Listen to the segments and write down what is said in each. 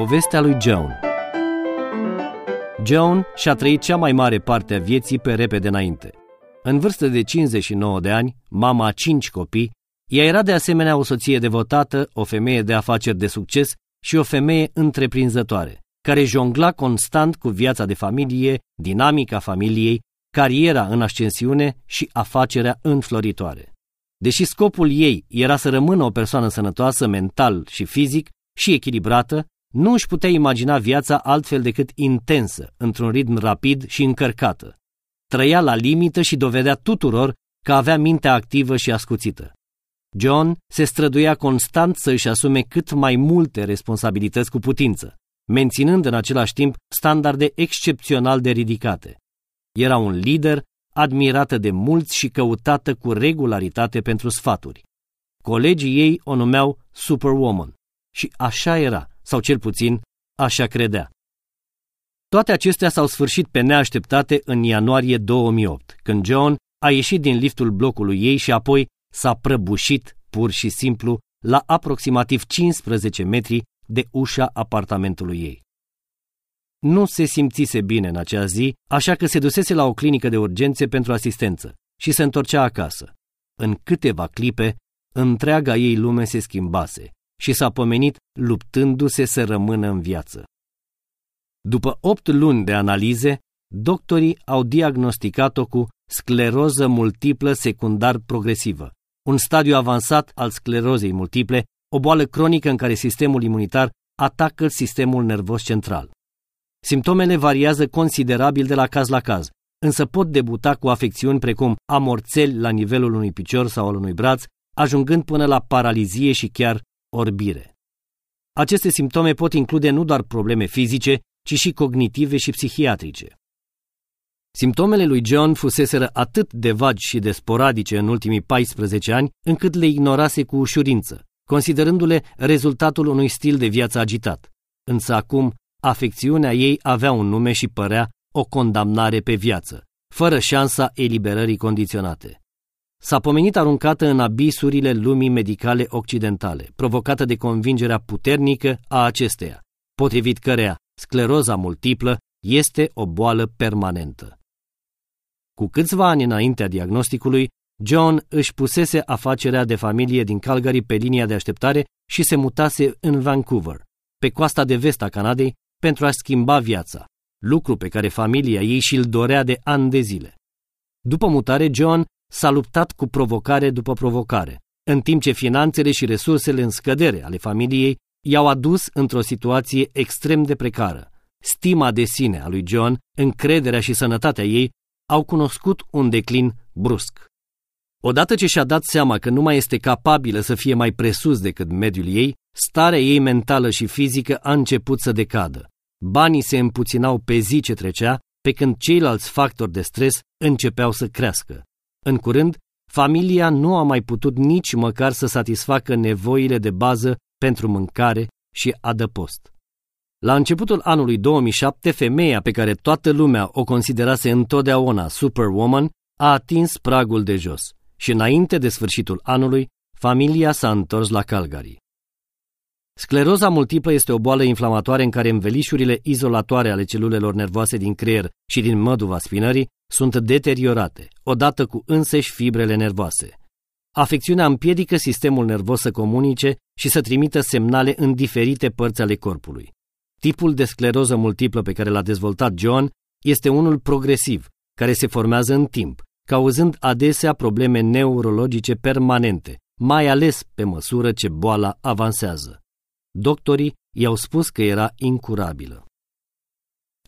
Povestea lui Joan Joan și-a trăit cea mai mare parte a vieții pe repede înainte. În vârstă de 59 de ani, mama a cinci copii, ea era de asemenea o soție devotată, o femeie de afaceri de succes și o femeie întreprinzătoare, care jongla constant cu viața de familie, dinamica familiei, cariera în ascensiune și afacerea înfloritoare. Deși scopul ei era să rămână o persoană sănătoasă mental și fizic și echilibrată, nu își putea imagina viața altfel decât intensă, într-un ritm rapid și încărcată. Trăia la limită și dovedea tuturor că avea mintea activă și ascuțită. John se străduia constant să își asume cât mai multe responsabilități cu putință, menținând în același timp standarde excepțional de ridicate. Era un lider admirată de mulți și căutată cu regularitate pentru sfaturi. Colegii ei o numeau Superwoman și așa era, sau cel puțin așa credea. Toate acestea s-au sfârșit pe neașteptate în ianuarie 2008, când John a ieșit din liftul blocului ei și apoi s-a prăbușit pur și simplu la aproximativ 15 metri de ușa apartamentului ei. Nu se simțise bine în acea zi, așa că se dusese la o clinică de urgențe pentru asistență și se întorcea acasă. În câteva clipe, întreaga ei lume se schimbase și s-a pomenit luptându-se să rămână în viață. După opt luni de analize, doctorii au diagnosticat-o cu scleroză multiplă secundar progresivă, un stadiu avansat al sclerozei multiple, o boală cronică în care sistemul imunitar atacă sistemul nervos central. Simptomele variază considerabil de la caz la caz, însă pot debuta cu afecțiuni precum amorțeli la nivelul unui picior sau al unui braț, ajungând până la paralizie și chiar orbire. Aceste simptome pot include nu doar probleme fizice, ci și cognitive și psihiatrice. Simptomele lui John fuseseră atât de vagi și de sporadice în ultimii 14 ani, încât le ignorase cu ușurință, considerându-le rezultatul unui stil de viață agitat. Însă acum, afecțiunea ei avea un nume și părea o condamnare pe viață, fără șansa eliberării condiționate. S-a pomenit aruncată în abisurile lumii medicale occidentale, provocată de convingerea puternică a acesteia, potrivit cărea scleroza multiplă este o boală permanentă. Cu câțiva ani înaintea diagnosticului, John își pusese afacerea de familie din Calgary pe linia de așteptare și se mutase în Vancouver, pe coasta de vest a Canadei, pentru a schimba viața, lucru pe care familia ei și-l dorea de ani de zile. După mutare, John s-a luptat cu provocare după provocare, în timp ce finanțele și resursele în scădere ale familiei i-au adus într-o situație extrem de precară. Stima de sine a lui John, încrederea și sănătatea ei au cunoscut un declin brusc. Odată ce și-a dat seama că nu mai este capabilă să fie mai presus decât mediul ei, starea ei mentală și fizică a început să decadă. Banii se împuținau pe zi ce trecea, pe când ceilalți factori de stres începeau să crească. În curând, familia nu a mai putut nici măcar să satisfacă nevoile de bază pentru mâncare și adăpost. La începutul anului 2007, femeia pe care toată lumea o considerase întotdeauna Superwoman a atins pragul de jos și înainte de sfârșitul anului, familia s-a întors la Calgary. Scleroza multiplă este o boală inflamatoare în care învelișurile izolatoare ale celulelor nervoase din creier și din măduva spinării sunt deteriorate, odată cu înseși fibrele nervoase. Afecțiunea împiedică sistemul nervos să comunice și să trimită semnale în diferite părți ale corpului. Tipul de scleroză multiplă pe care l-a dezvoltat John este unul progresiv, care se formează în timp, cauzând adesea probleme neurologice permanente, mai ales pe măsură ce boala avansează. Doctorii i-au spus că era incurabilă.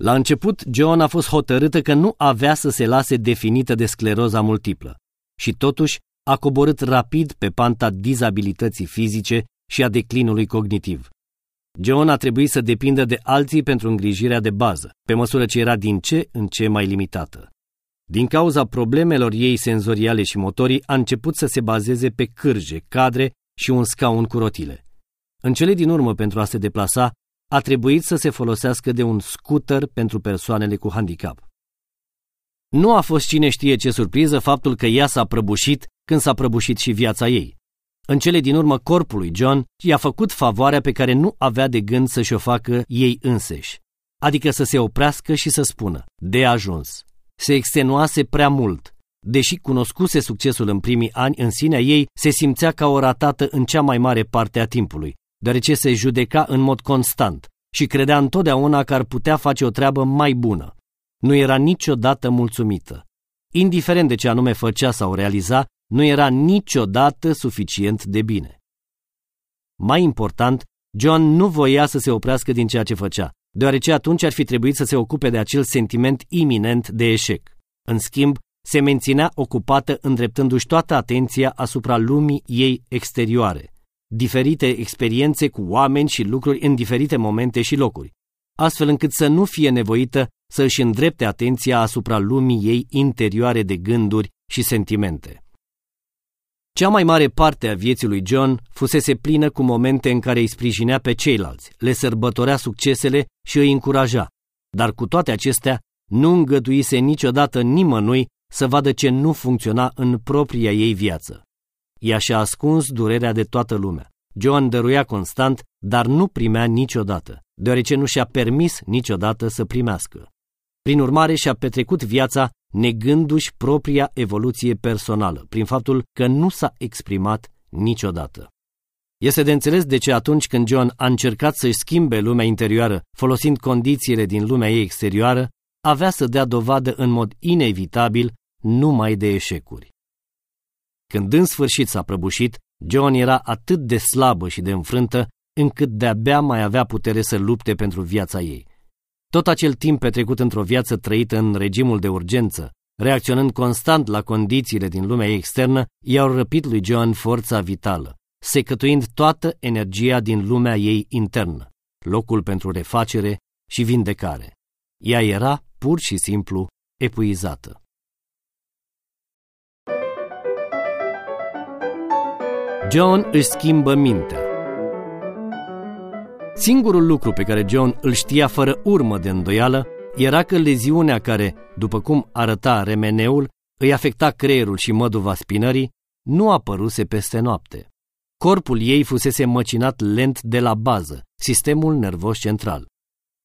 La început, John a fost hotărâtă că nu avea să se lase definită de scleroza multiplă și totuși a coborât rapid pe panta dizabilității fizice și a declinului cognitiv. John a trebuit să depindă de alții pentru îngrijirea de bază, pe măsură ce era din ce în ce mai limitată. Din cauza problemelor ei senzoriale și motorii, a început să se bazeze pe cârje, cadre și un scaun cu rotile. În cele din urmă, pentru a se deplasa, a trebuit să se folosească de un scooter pentru persoanele cu handicap. Nu a fost cine știe ce surpriză faptul că ea s-a prăbușit când s-a prăbușit și viața ei. În cele din urmă, corpul lui John i-a făcut favoarea pe care nu avea de gând să-și o facă ei înseși, adică să se oprească și să spună, de ajuns. Se extenuase prea mult. Deși cunoscuse succesul în primii ani, în sinea ei se simțea ca o ratată în cea mai mare parte a timpului, deoarece se judeca în mod constant și credea întotdeauna că ar putea face o treabă mai bună. Nu era niciodată mulțumită. Indiferent de ce anume făcea sau realiza, nu era niciodată suficient de bine. Mai important, John nu voia să se oprească din ceea ce făcea, deoarece atunci ar fi trebuit să se ocupe de acel sentiment iminent de eșec. În schimb, se menținea ocupată îndreptându-și toată atenția asupra lumii ei exterioare, diferite experiențe cu oameni și lucruri în diferite momente și locuri, astfel încât să nu fie nevoită să își îndrepte atenția asupra lumii ei interioare de gânduri și sentimente. Cea mai mare parte a vieții lui John fusese plină cu momente în care îi sprijinea pe ceilalți, le sărbătorea succesele și îi încuraja, dar cu toate acestea nu îngăduise niciodată nimănui să vadă ce nu funcționa în propria ei viață. Ea și-a ascuns durerea de toată lumea. John dăruia constant, dar nu primea niciodată, deoarece nu și-a permis niciodată să primească. Prin urmare, și-a petrecut viața negându-și propria evoluție personală, prin faptul că nu s-a exprimat niciodată. Este de înțeles de ce atunci când John a încercat să-și schimbe lumea interioară folosind condițiile din lumea ei exterioară, avea să dea dovadă în mod inevitabil numai de eșecuri. Când în sfârșit s-a prăbușit, John era atât de slabă și de înfrântă, încât de-abia mai avea putere să lupte pentru viața ei. Tot acel timp petrecut într-o viață trăită în regimul de urgență, reacționând constant la condițiile din lumea externă, i-au răpit lui John forța vitală, secătuind toată energia din lumea ei internă, locul pentru refacere și vindecare. Ea era pur și simplu epuizată. John își schimbă mintea. Singurul lucru pe care John îl știa fără urmă de îndoială era că leziunea care, după cum arăta remeneul, îi afecta creierul și măduva spinării, nu apăruse peste noapte. Corpul ei fusese măcinat lent de la bază, sistemul nervos central.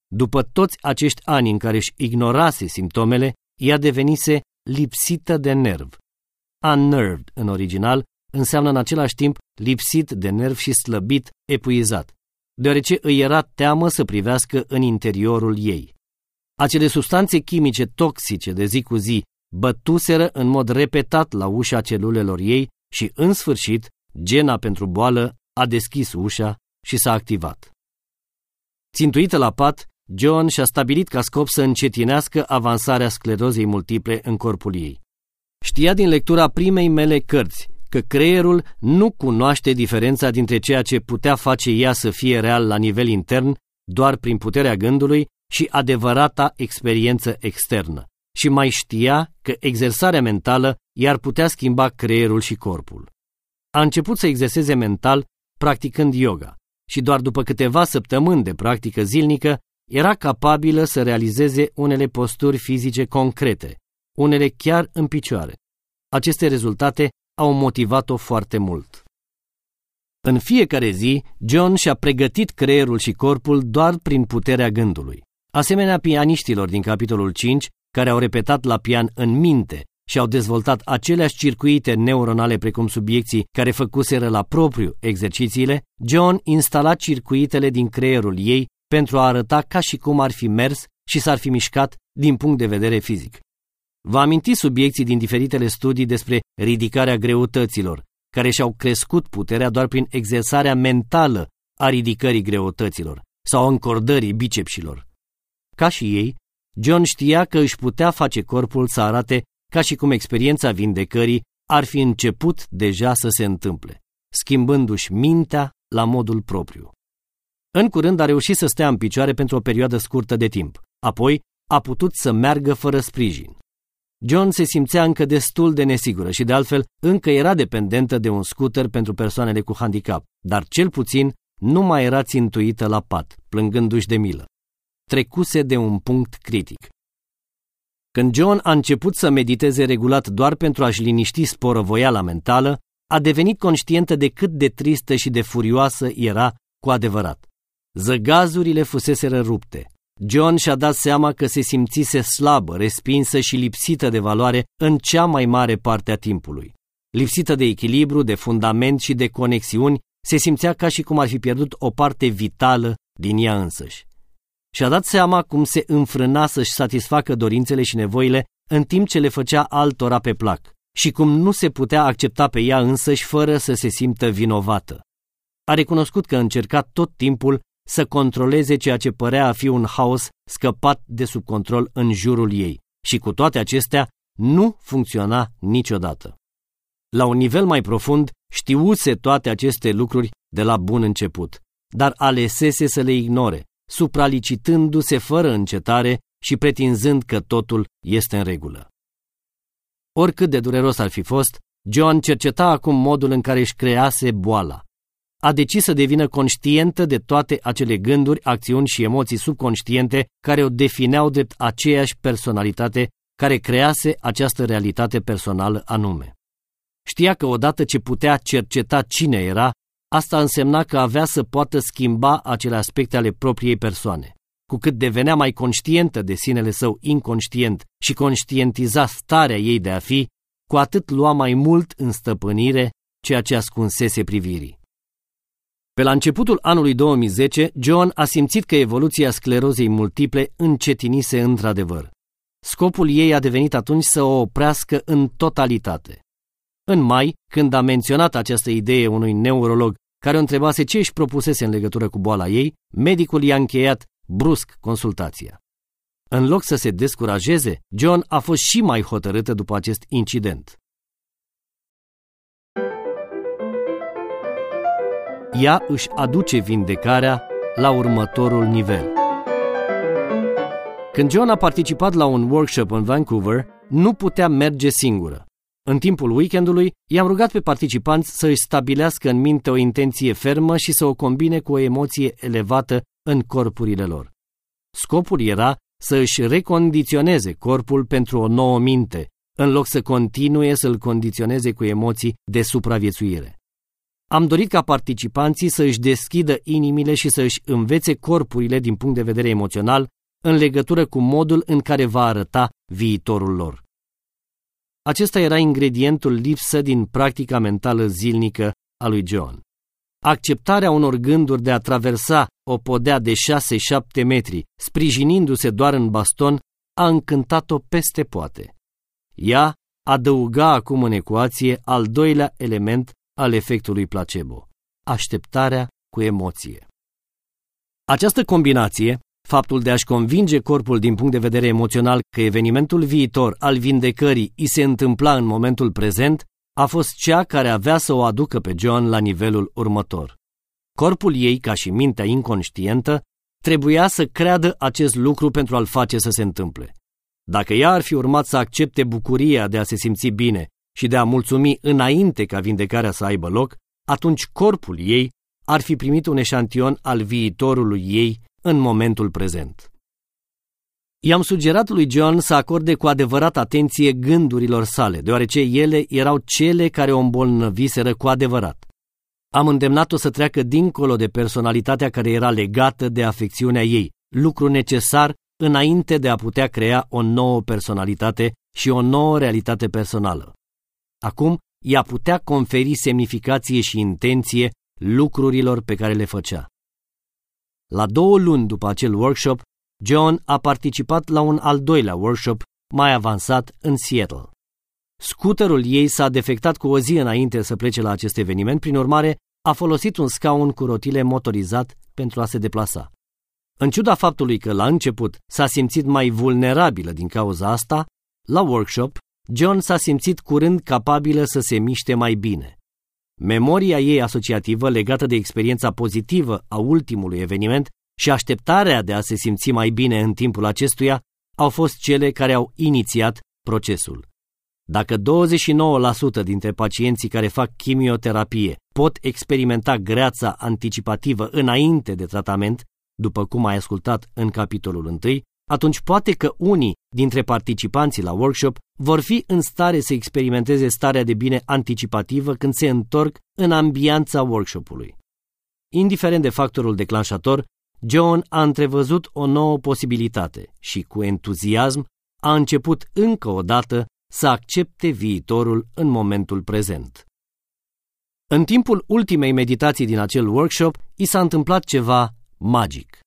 După toți acești ani în care își ignorase simptomele, ea devenise lipsită de nerv. Unnerved, în original, înseamnă în același timp lipsit de nerv și slăbit, epuizat, deoarece îi era teamă să privească în interiorul ei. Acele substanțe chimice toxice de zi cu zi bătuseră în mod repetat la ușa celulelor ei și, în sfârșit, gena pentru boală a deschis ușa și s-a activat. Țintuită la pat, John și-a stabilit ca scop să încetinească avansarea sclerozei multiple în corpul ei. Știa din lectura primei mele cărți că creierul nu cunoaște diferența dintre ceea ce putea face ea să fie real la nivel intern doar prin puterea gândului și adevărata experiență externă și mai știa că exersarea mentală i-ar putea schimba creierul și corpul. A început să exerseze mental practicând yoga și doar după câteva săptămâni de practică zilnică era capabilă să realizeze unele posturi fizice concrete, unele chiar în picioare. Aceste rezultate au motivat-o foarte mult. În fiecare zi, John și-a pregătit creierul și corpul doar prin puterea gândului. Asemenea pianiștilor din capitolul 5, care au repetat la pian în minte și au dezvoltat aceleași circuite neuronale precum subiecții care făcuseră la propriu exercițiile, John instala circuitele din creierul ei pentru a arăta ca și cum ar fi mers și s-ar fi mișcat din punct de vedere fizic. Vă amintiți subiecții din diferitele studii despre ridicarea greutăților, care și-au crescut puterea doar prin exersarea mentală a ridicării greutăților sau a încordării bicepsilor. Ca și ei, John știa că își putea face corpul să arate ca și cum experiența vindecării ar fi început deja să se întâmple, schimbându-și mintea la modul propriu. În curând a reușit să stea în picioare pentru o perioadă scurtă de timp, apoi a putut să meargă fără sprijin. John se simțea încă destul de nesigură și de altfel încă era dependentă de un scooter pentru persoanele cu handicap, dar cel puțin nu mai era țintuită la pat, plângându-și de milă. Trecuse de un punct critic. Când John a început să mediteze regulat doar pentru a-și liniști sporăvoiala mentală, a devenit conștientă de cât de tristă și de furioasă era cu adevărat. Zăgazurile fuseseră rupte. John și-a dat seama că se simțise slabă, respinsă și lipsită de valoare în cea mai mare parte a timpului. Lipsită de echilibru, de fundament și de conexiuni, se simțea ca și cum ar fi pierdut o parte vitală din ea însăși. Și-a dat seama cum se înfrâna să-și satisfacă dorințele și nevoile în timp ce le făcea altora pe plac și cum nu se putea accepta pe ea însăși fără să se simtă vinovată. A recunoscut că încerca tot timpul să controleze ceea ce părea a fi un haos scăpat de sub control în jurul ei și cu toate acestea nu funcționa niciodată. La un nivel mai profund, știuse toate aceste lucruri de la bun început, dar alesese să le ignore, supralicitându-se fără încetare și pretinzând că totul este în regulă. Oricât de dureros ar fi fost, John cerceta acum modul în care își crease boala. A decis să devină conștientă de toate acele gânduri, acțiuni și emoții subconștiente care o defineau drept aceeași personalitate care crease această realitate personală anume. Știa că odată ce putea cerceta cine era, asta însemna că avea să poată schimba acele aspecte ale propriei persoane. Cu cât devenea mai conștientă de sinele său inconștient și conștientiza starea ei de a fi, cu atât lua mai mult în stăpânire ceea ce ascunsese privirii. Pe la începutul anului 2010, John a simțit că evoluția sclerozei multiple încetinise într-adevăr. Scopul ei a devenit atunci să o oprească în totalitate. În mai, când a menționat această idee unui neurolog care o întrebase ce își propusese în legătură cu boala ei, medicul i-a încheiat brusc consultația. În loc să se descurajeze, John a fost și mai hotărâtă după acest incident. Ea își aduce vindecarea la următorul nivel. Când John a participat la un workshop în Vancouver, nu putea merge singură. În timpul weekendului, i-am rugat pe participanți să își stabilească în minte o intenție fermă și să o combine cu o emoție elevată în corpurile lor. Scopul era să își recondiționeze corpul pentru o nouă minte, în loc să continue să-l condiționeze cu emoții de supraviețuire. Am dorit ca participanții să își deschidă inimile și să își învețe corpurile din punct de vedere emoțional în legătură cu modul în care va arăta viitorul lor. Acesta era ingredientul lipsă din practica mentală zilnică a lui John. Acceptarea unor gânduri de a traversa o podea de 6-7 metri, sprijinindu-se doar în baston, a încântat-o peste poate. Ea adăuga acum în ecuație al doilea element al efectului placebo, așteptarea cu emoție. Această combinație Faptul de a-și convinge corpul din punct de vedere emoțional că evenimentul viitor al vindecării i se întâmpla în momentul prezent a fost cea care avea să o aducă pe John la nivelul următor. Corpul ei, ca și mintea inconștientă, trebuia să creadă acest lucru pentru a-l face să se întâmple. Dacă ea ar fi urmat să accepte bucuria de a se simți bine și de a mulțumi înainte ca vindecarea să aibă loc, atunci corpul ei ar fi primit un eșantion al viitorului ei în momentul prezent. I-am sugerat lui John să acorde cu adevărat atenție gândurilor sale, deoarece ele erau cele care o îmbolnăviseră cu adevărat. Am îndemnat-o să treacă dincolo de personalitatea care era legată de afecțiunea ei, lucru necesar înainte de a putea crea o nouă personalitate și o nouă realitate personală. Acum, ea putea conferi semnificație și intenție lucrurilor pe care le făcea. La două luni după acel workshop, John a participat la un al doilea workshop mai avansat în Seattle. Scooterul ei s-a defectat cu o zi înainte să plece la acest eveniment, prin urmare a folosit un scaun cu rotile motorizat pentru a se deplasa. În ciuda faptului că la început s-a simțit mai vulnerabilă din cauza asta, la workshop, John s-a simțit curând capabilă să se miște mai bine. Memoria ei asociativă legată de experiența pozitivă a ultimului eveniment și așteptarea de a se simți mai bine în timpul acestuia au fost cele care au inițiat procesul. Dacă 29% dintre pacienții care fac chimioterapie pot experimenta greața anticipativă înainte de tratament, după cum ai ascultat în capitolul 1, atunci poate că unii dintre participanții la workshop vor fi în stare să experimenteze starea de bine anticipativă când se întorc în ambianța workshopului. Indiferent de factorul declanșator, John a întrevăzut o nouă posibilitate și cu entuziasm a început încă o dată să accepte viitorul în momentul prezent. În timpul ultimei meditații din acel workshop, i s-a întâmplat ceva magic.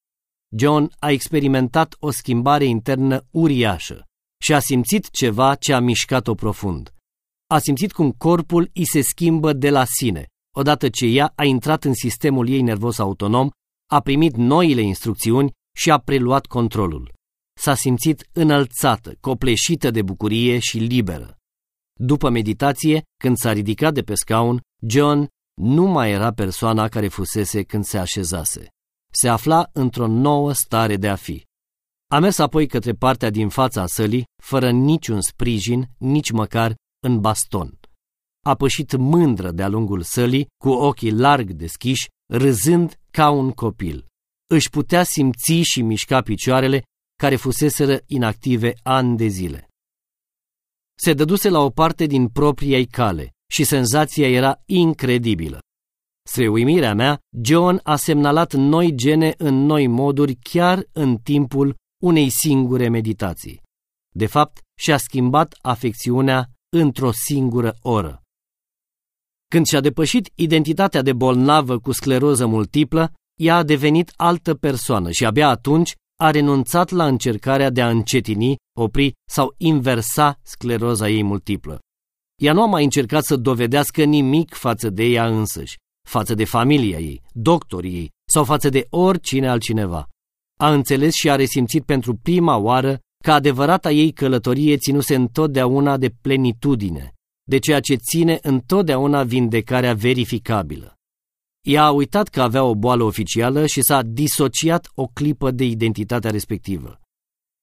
John a experimentat o schimbare internă uriașă și a simțit ceva ce a mișcat-o profund. A simțit cum corpul îi se schimbă de la sine, odată ce ea a intrat în sistemul ei nervos autonom, a primit noile instrucțiuni și a preluat controlul. S-a simțit înălțată, copleșită de bucurie și liberă. După meditație, când s-a ridicat de pe scaun, John nu mai era persoana care fusese când se așezase. Se afla într-o nouă stare de a fi. A mers apoi către partea din fața sălii, fără niciun sprijin, nici măcar în baston. A pășit mândră de-a lungul sălii, cu ochii larg deschiși, râzând ca un copil. Își putea simți și mișca picioarele, care fuseseră inactive ani de zile. Se dăduse la o parte din propria cale și senzația era incredibilă. Spre uimirea mea, John a semnalat noi gene în noi moduri chiar în timpul unei singure meditații. De fapt, și-a schimbat afecțiunea într-o singură oră. Când și-a depășit identitatea de bolnavă cu scleroză multiplă, ea a devenit altă persoană și abia atunci a renunțat la încercarea de a încetini, opri sau inversa scleroza ei multiplă. Ea nu a mai încercat să dovedească nimic față de ea însăși, față de familia ei, doctorii ei sau față de oricine altcineva. A înțeles și a resimțit pentru prima oară că adevărata ei călătorie ținuse întotdeauna de plenitudine, de ceea ce ține întotdeauna vindecarea verificabilă. Ea a uitat că avea o boală oficială și s-a disociat o clipă de identitatea respectivă.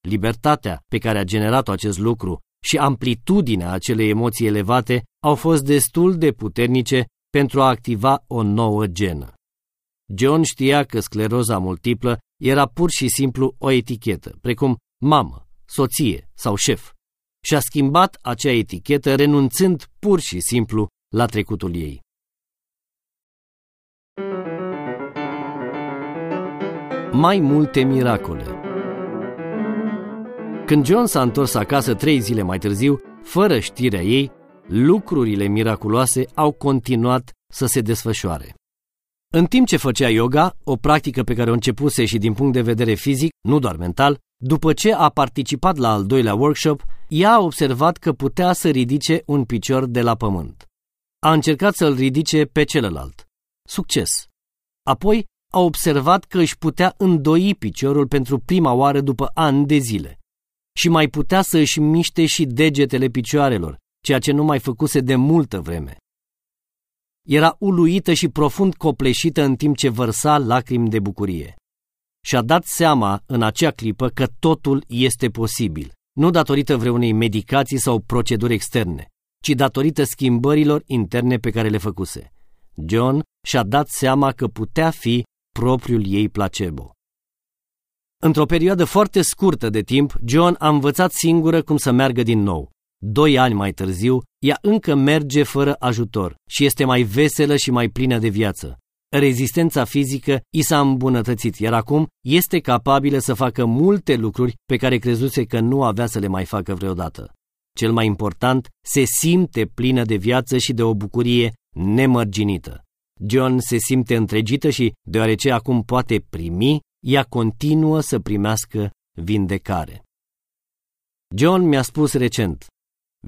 Libertatea pe care a generat-o acest lucru și amplitudinea acelei emoții elevate au fost destul de puternice pentru a activa o nouă genă. John știa că scleroza multiplă era pur și simplu o etichetă, precum mamă, soție sau șef, și a schimbat acea etichetă renunțând pur și simplu la trecutul ei. Mai multe miracole Când John s-a întors acasă trei zile mai târziu, fără știrea ei, lucrurile miraculoase au continuat să se desfășoare. În timp ce făcea yoga, o practică pe care o începuse și din punct de vedere fizic, nu doar mental, după ce a participat la al doilea workshop, ea a observat că putea să ridice un picior de la pământ. A încercat să-l ridice pe celălalt. Succes! Apoi a observat că își putea îndoi piciorul pentru prima oară după ani de zile și mai putea să își miște și degetele picioarelor, ceea ce nu mai făcuse de multă vreme. Era uluită și profund copleșită în timp ce vărsa lacrimi de bucurie. Și-a dat seama în acea clipă că totul este posibil, nu datorită vreunei medicații sau proceduri externe, ci datorită schimbărilor interne pe care le făcuse. John și-a dat seama că putea fi propriul ei placebo. Într-o perioadă foarte scurtă de timp, John a învățat singură cum să meargă din nou. Doi ani mai târziu, ea încă merge fără ajutor și este mai veselă și mai plină de viață. Rezistența fizică i s-a îmbunătățit, iar acum este capabilă să facă multe lucruri pe care crezuse că nu avea să le mai facă vreodată. Cel mai important, se simte plină de viață și de o bucurie nemărginită. John se simte întregită și, deoarece acum poate primi, ea continuă să primească vindecare. John mi-a spus recent,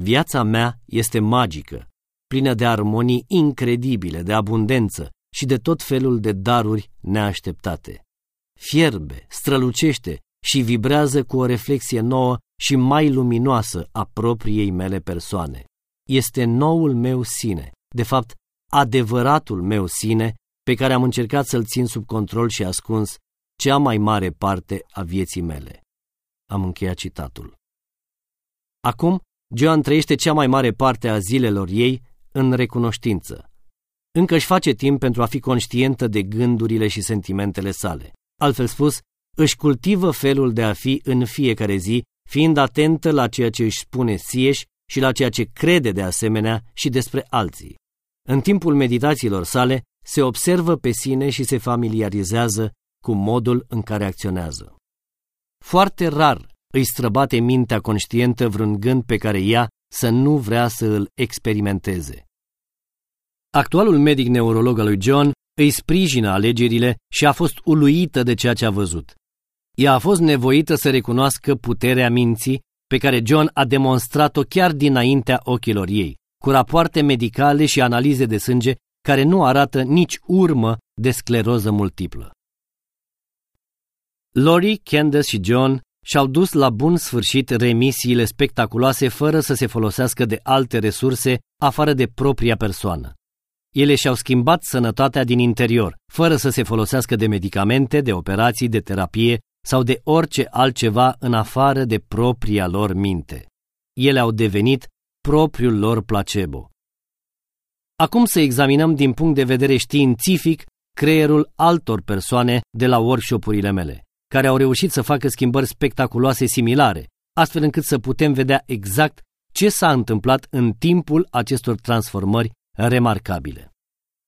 viața mea este magică, plină de armonii incredibile, de abundență și de tot felul de daruri neașteptate. Fierbe, strălucește și vibrează cu o reflexie nouă și mai luminoasă a propriei mele persoane. Este noul meu sine, de fapt, adevăratul meu sine, pe care am încercat să-l țin sub control și ascuns cea mai mare parte a vieții mele. Am încheiat citatul. Acum, Joan trăiește cea mai mare parte a zilelor ei în recunoștință. Încă își face timp pentru a fi conștientă de gândurile și sentimentele sale. Altfel spus, își cultivă felul de a fi în fiecare zi, fiind atentă la ceea ce își spune sieși și la ceea ce crede de asemenea și despre alții. În timpul meditațiilor sale, se observă pe sine și se familiarizează cu modul în care acționează. Foarte rar îi străbate mintea conștientă vreun gând pe care ea să nu vrea să îl experimenteze. Actualul medic neurolog al lui John îi sprijină alegerile și a fost uluită de ceea ce a văzut. Ea a fost nevoită să recunoască puterea minții pe care John a demonstrat-o chiar dinaintea ochilor ei, cu rapoarte medicale și analize de sânge care nu arată nici urmă de scleroză multiplă. Lori, Candace și John și-au dus la bun sfârșit remisiile spectaculoase fără să se folosească de alte resurse afară de propria persoană. Ele și-au schimbat sănătatea din interior, fără să se folosească de medicamente, de operații, de terapie sau de orice altceva în afară de propria lor minte. Ele au devenit propriul lor placebo. Acum să examinăm din punct de vedere științific creierul altor persoane de la workshopurile mele, care au reușit să facă schimbări spectaculoase similare, astfel încât să putem vedea exact ce s-a întâmplat în timpul acestor transformări remarcabile.